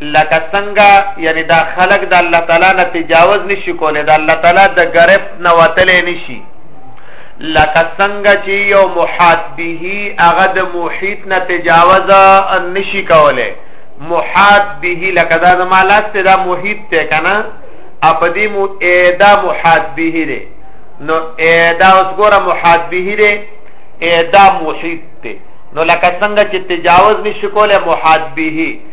لکه څنګه یعنی دا خلق د الله تعالی نه تجاوز نشي کولای د الله تعالی د گرفت نه وتلې نشي لکه څنګه چې یو محاد به هغه د محیط نه تجاوز نشي کولای محاد به لکه دا زمالاس ته دا محیط ته کنه اپدی مو ادا محاد به لري نو ادا اوس ګوره محاد به لري ادا محیط ته نو لکه څنګه چې تجاوز نشي کولای محاد به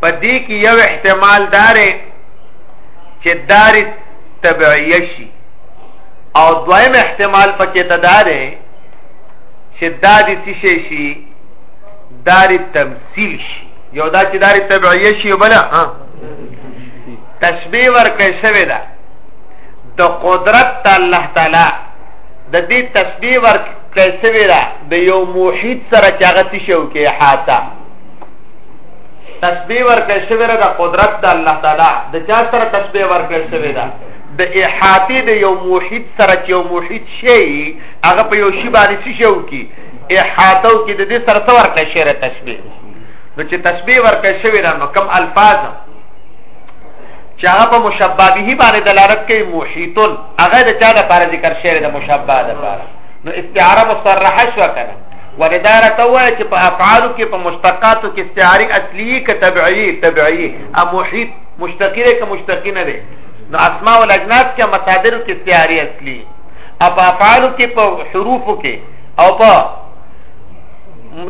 په دې کې یو احتمال دار چې دار تبعیه شي او دویم احتمال پکې تدار چې دا د څه شي دار تمثيل شي یو دا چې دار تبعیه شي بل ها تشبیه ورکړې شوی دا د قدرت الله تعالی د دې تشبیه ورکړې شوی دا د یو موحد سره چې هغه څه شو کې حاته تسبیح ورکړې شوې ده د قدرت د الله تعالی د چا سره تسبیح ورکړې شوې ده د احاطه د یو موحد سره چې یو موحد شي هغه په یو شی باندې څه شو کی احاطه کې د دې سره څو ورکړې شوې ده تسبیح نو چې تسبیح ورکړې شوې ده نو کم الفاظ چې هغه په مشبابه باندې دلالت کوي موحیتون هغه د چا لپاره ذکر شوی د مشببه لپاره نو استعاره مصرحه شو کنه وردار ته وایي چې په افعالو کې په مشتقاتو کې استعاری اصلي ک تبعی تبعی ا محیط مشتقی ک مشتقی نه دی نو اسماء او اجناس کې مصادر کې استعاری اصلي اپ افعالو کې په حروفو کې او په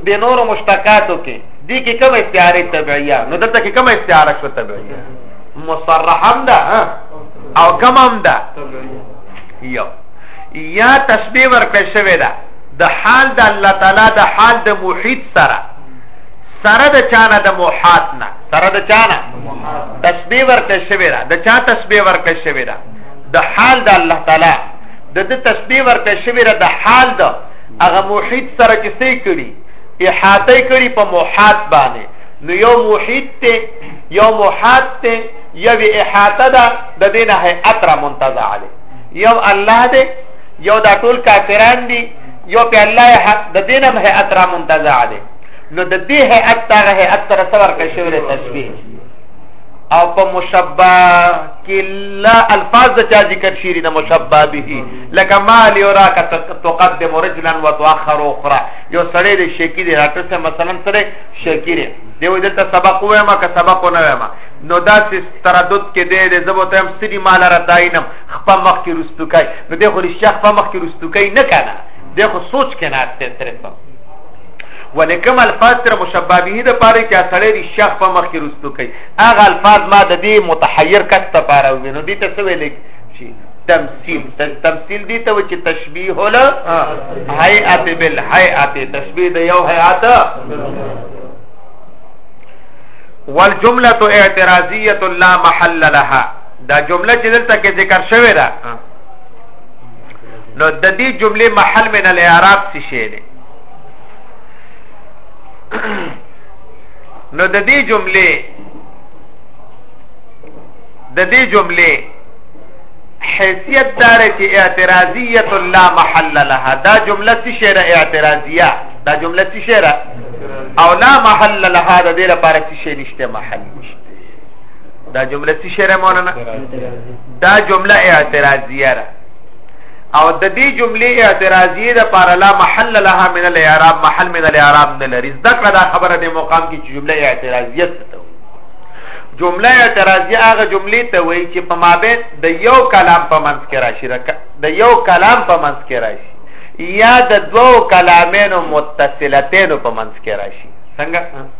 د نور مشتقاتو کې دي کې کوم استعاره تبعیه نو دلته کې کوم استعاره شو تبعیه مصرحم ده او کمم ده یو یا تشبیه ورکړ شوی ده د حال د الله تعالی د حال د محیط سره سره د چانه د محات نه سره د چانه تسبیح ورکړ شوی را د چا تسبیح ورکړ شوی را د حال د الله تعالی د د تسبیح ورکړ شوی را د حال د هغه محیط سره چې سې کړي احاطه کړي په محات باندې نو یو محیط ته یو محات ته یو احاطه ده د دینه هي اتره منتزع علی یو الله دې یو دا ټول کافران دي یو په الله حق د دینم هيئت را منتزع دي نو د دې هيئت هغه هيئت سره څور کې شوی تشبيه او په مشبہ کې لا الفاظ د چا ذکر شيری د مشبہ به لکه مال یورا کا تقدم رجلا وتؤخر اخرى یو سړی د شکی دی راټه سره مثلا سره شکی دی دیو دلته سبق وایم که سبق نه وایم نو دا تردد کې دی د زبوتم سری مال را داینم خپه مخ کې رستو کوي نو دی خو رښتیا خپه مخ کې رستو کوي نه که نه دی خو سوچ کې ناست دی ترې څه ولې کوم الفاظ سره مشبه به د پاره چې سړی رښتیا خپه مخ کې رستو کوي هغه الفاظ ما د دې متحیر کس ته پاره وي نو دې ته څه ویل شي تمثيل تمثيل دي ته چې تشبيه ولا هيئات بالهيئات تشبيه د یو هيئات والجمله اعتراضيه لا محل لها دا جمله چې دلته کې ذکر شوې ده نو د دې جملې محل من الاعراب څه شی دی نو د دې جملې د دې جملې حیثیت دار چې اعتراضیه لا محل لها دا جمله څه شی ده اعتراضیه دا جمله څه شی ده او لا محل لها د دې لپاره څه شی نشته محل نشته دا جمله څه شعر مولانا دا جمله اعتراضیه ده او د دې جملې اعتراضیه د پار لا محل لها من الاعراب محل من الاعراب نه لري ذکر دا خبره د مقام کې جمله اعتراضیه ته جمله اعتراضیه هغه جملې ته وایي چې په مابین د یو کلام په منځ کې راشي د یو کلام په منځ کې راشي یا د دوو کلامینو متصلتینو په منځ کې راشي څنګه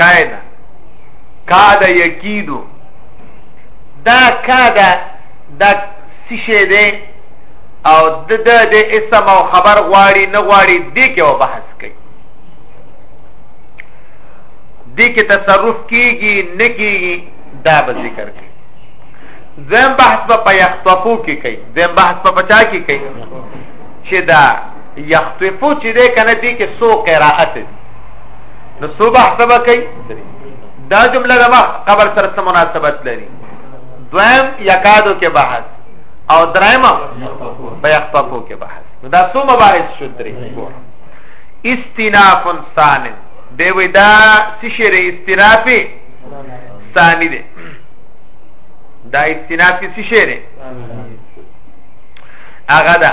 کاینا کاد یکیدو دا کاد دا سشه دی او د د د اسم او خبر غواړي نه غواړي دې کې او بحث کوي دې کې تصرف کیږي نه کیږي دا به ذکر کوي زم بحث په یختفو کې کوي زم بحث په پچا کې کوي چې دا یخطفو چې ده کنه دې کې سو قراءت دي نو صبح سبا کوي دا جمله د مخ قبر سره څه مناسبت لري دویم یکادو کې بحث او دریم په یخطفو کې بحث نو دا څو مباحث شو درې استناف ثان دی وی دا سشر استناف ثانی دی دا استناف سشر هغه دا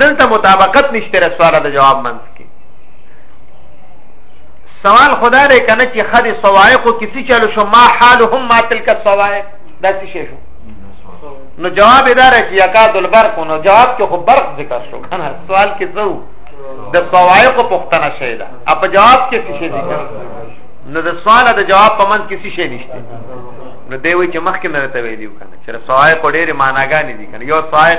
دلته مطابقت نشته ر سوال د جواب منځ کې سوال خدا دې کنه چې خد سوایق او کسی چلو شو ما حالهم ما تلک السوایق دا څه شي شو نو جواب اداره چې یکاد البرق نو جواب کې خو برق ذکر شو کنه سوال کې څو د سوایق پختنه شي دا اپ جواب کې څه شي ذکر نو د سوال د جواب په منځ کې څه شي نشته نو دی وی چې مخکې نه ته ویلو کنه چې سوایق ډېر معناګانې دي کنه یو سوایق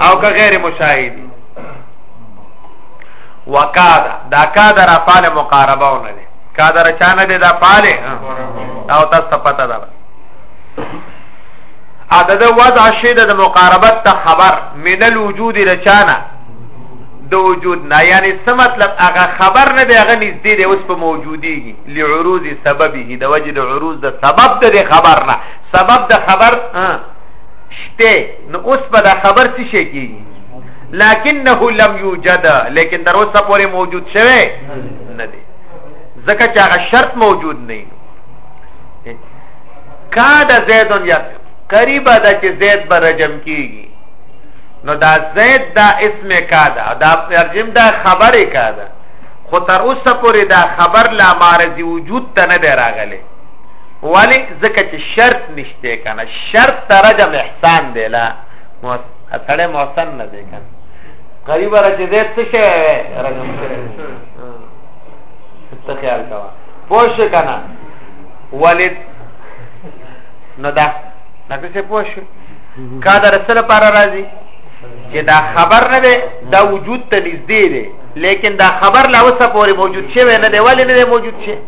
او که غیر مشاهدی وکادا دا کادر افعال مقاربه ونه دي کادر چانه دي دا افعال او تاسو پته ده عدد وضع شید د مقاربت ته خبر من الوجود رچانا د وجود نه یعنی څه مطلب هغه خبر نه دی هغه نږدې دی اوس په موجودی لعروض سببه د وجه د عروض د سبب د خبر نه سبب د خبر شته نو اوس په دا خبر څه شي کیږي لکنه لم یوجد لیکن در اوسه پورې موجود شوه نه دی ځکه چې هغه شرط موجود نه دی کاد زیدون یا قریب ده چې زید به رجم کیږي نو دا زید دا اسم کادا دا ترجم دا خبر کادا خو تر اوسه پورې دا خبر لا مارزي وجود ته نه دی راغلی ولی ځکه چې شرط نشته دی کنه شرط ترجم احسان دی لا سړی محسن نه دی کنه قریب را چې دې څه شي رجم کړی څه خیال کا پوښ کنه ولید نو دا نکړه څه پوښ کا در سره پر راځي چې دا خبر نه دی دا وجود ته نږدې دی لیکن دا خبر لا اوسه پورې موجود شوی نه دی ولې نه دی موجود شوی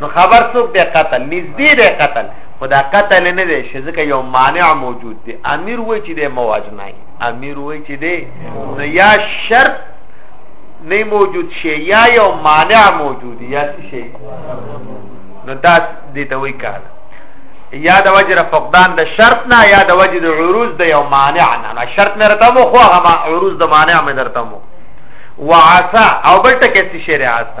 نو خبر څوک دی قتل نږدې دی قتل خو دا قتل نه دی چې ځکه یو مانع موجود دی امیر وای چې دی مواجنای امیر وای چې دی نو یا شرط نه موجود شي یا یو مانع موجود یا شي نو دا دې ته وای کار یا د وجر فقدان د شرط نه یا د وجر د عروض د یو مانع نه شرط نه رته مو خو هغه عروض د مانع مې درته مو وعسا او بل ټکه شي شریعت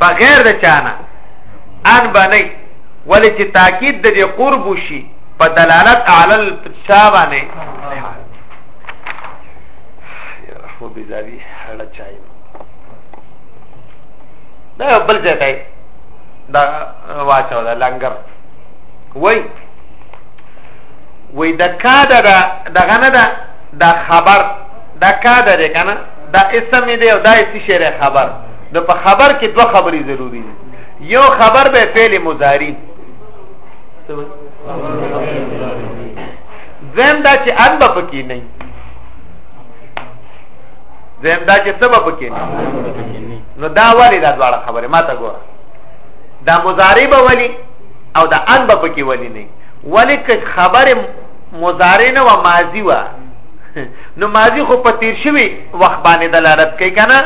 په غیر د چانه ان بنئ ولې چې تاکید د دې قرب شي په دلالت علی الصابانه خو بيزاوي هړه چای دا بل ځای دی دا واچو دا لنګر وای وای د کاده دا دغه نه دا د خبر د کاده دی کنه دا اسم دی او دا څه شی خبر نو په خبر کې دوه خبرې ضروری دي یو خبر به فعل مضاری زم دا چې ان به پکې نه زم دا چې سبب پکې نه نو دا ولی دا دواړه خبره ما ته ګوره دا مضاری به ولی او دا ان به پکې ولی نه ولی که خبره مضاری نه و ماضی و نو ماضی خو په تیر شوی وخت باندې دلالت کوي کنه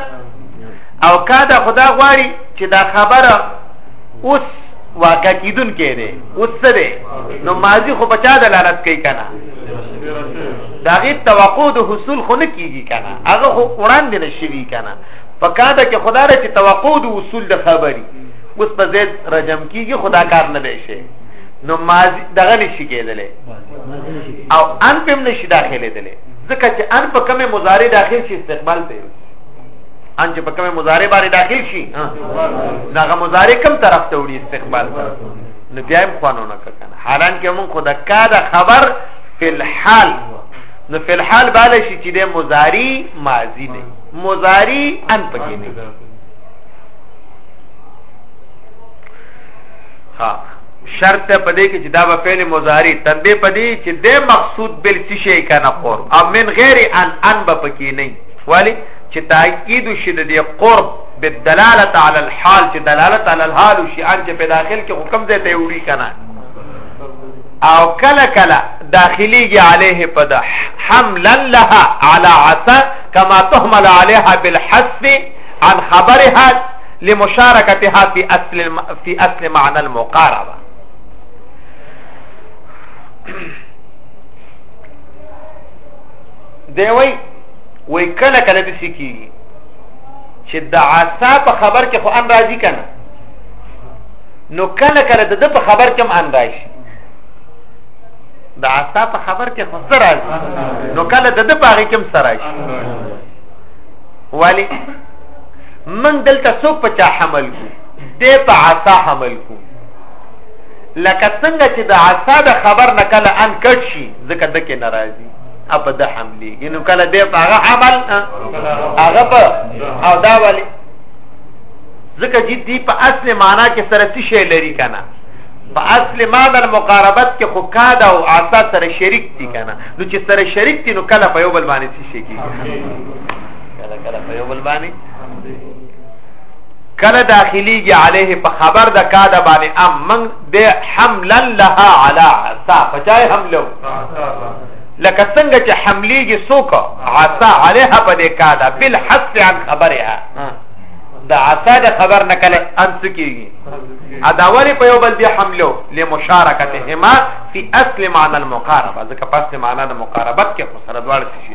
او کا دا خدا غواړي چې دا خبره اوس واقع کیدون کې دی اوس څه دی نو ماضی خو په چا دلالت کوي کنه دا غي توقع د حصول خو نه کیږي کنه هغه خو وړاندې نشوي کنه په کاده کې خدا را چې توقع د اصول د خبري اوس په زید رجم کیږي خدا کار نه دی شي نو ماضی دغه نشي کېدلی او ان په نشي داخله دي ځکه چې ان په کومه مضارع داخل شي استقبال ته ان چې په کومه مضارع باندې داخل شي ناغه مضارع کم طرف ته وړي استقبال ته نو بیا هم خوانو نه کنه حالان کې مون خدا کا دا خبر فل حال نو فل حال بالا شي چې د مضارع ماضی نه مضارع ان پکې نه ها شرط ته پدې کې چې دا به فعل مضارع تنبه پدې چې د مقصود بل څه شي کنه قرب او من غیر ان ان به پکې نه ولی چې تاکید شي د دې قرب بالدلاله علی الحال چې دلالت علی الحال شي ان چې په داخل کې حکم ځای ته وړي کنه او کله کله داخليږي عليه پد حملا لها على عسى كما تحمل عليها بالحث عن خبرها لمشارکتها فی اصل فی اصل معنی المقاربه دی وای وای کله کله د سکی چې د عصا په خبر کې خو ان راضی کنه نو کله کله د په خبر کې هم ان راشي د عصا په خبر کې خو سره راځي نو کله د د پاغه کې هم سره راشي ولی من دلته څوک په چا حمل کو دې په عصا حمل کو لکه څنګه چې د عصا د خبر نه کله ان کټ شي ځکه د کې ناراضي اپ د حملې ګینو کله دې په هغه عمل هغه په او دا ولې ځکه چې دې په اصل معنا کې سره څه شی لري کنه په اصل معنی مقاربت کې خو کاده او عصا سره شریک دي کنه نو چې سره شریک دي نو کله په یو بل باندې شي کیږي کله کله په یو بل باندې کله داخليږي عليه په خبر د کاده باندې ام من د حملا لها على عصا فجای حملو لکه څنګه چې حمليږي سوک عصا عليها په دې کاده بل حس عن خبرها د عصا د خبر نه کله انس کیږي اداوري په یو بل دی حملو لمشارکتهما فی اصل معنی المقاربه ځکه په اصل معنی د مقاربت کې خو سره دواړه شي